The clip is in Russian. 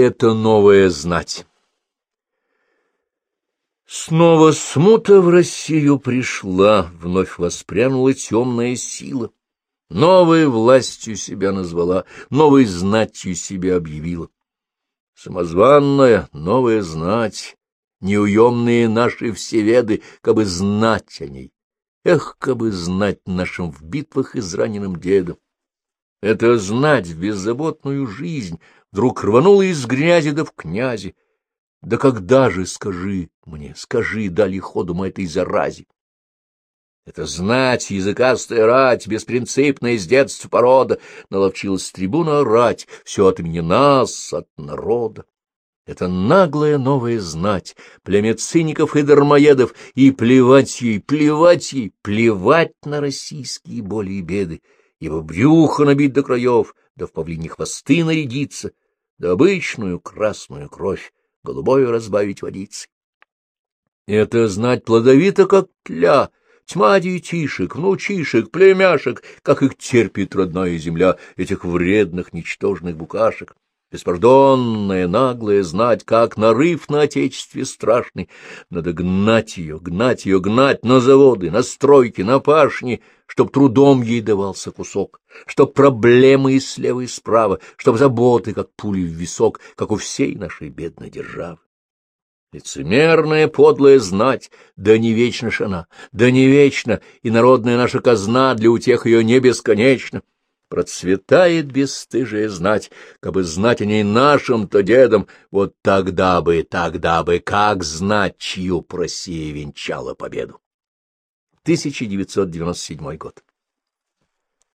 это новая знать. Снова смута в Россию пришла, вновь воспрянула темная сила. Новой властью себя назвала, новой знатью себя объявила. Самозванная новая знать, неуемные наши всеведы, кабы знать о ней. Эх, кабы знать нашим в битвах израненным дедом. Это знать в беззаботную жизнь вдруг рванула из грязи да в князи. Да когда же, скажи мне, скажи, дали ходу мы этой заразе? Это знать, языкастая рать, беспринципная с детства порода, наловчилась с трибуна орать, все от имени нас, от народа. Это наглая новая знать, племя циников и дармоедов, и плевать ей, плевать ей, плевать на российские боли и беды, его брюхо набить до краев, да в павлине хвосты нарядиться, да обычную красную кровь голубою разбавить водицей. Это знать плодовито, как тля, тьма детишек, внучишек, племяшек, как их терпит родная земля, этих вредных, ничтожных букашек. Беспардонная, наглая знать, как нарыв на отечестве страшный. Надо гнать ее, гнать ее, гнать на заводы, на стройки, на пашни, чтоб трудом ей давался кусок, чтоб проблемы и слева, и справа, чтоб заботы, как пули в висок, как у всей нашей бедной державы. Лицемерная подлая знать, да не вечна ж она, да не вечна, и народная наша казна для утех ее не бесконечна. Процветает бесстыжая знать, кабы знать о ней нашим-то дедом, вот тогда бы, тогда бы, как знать, чью Россия венчала победу. 1997 год.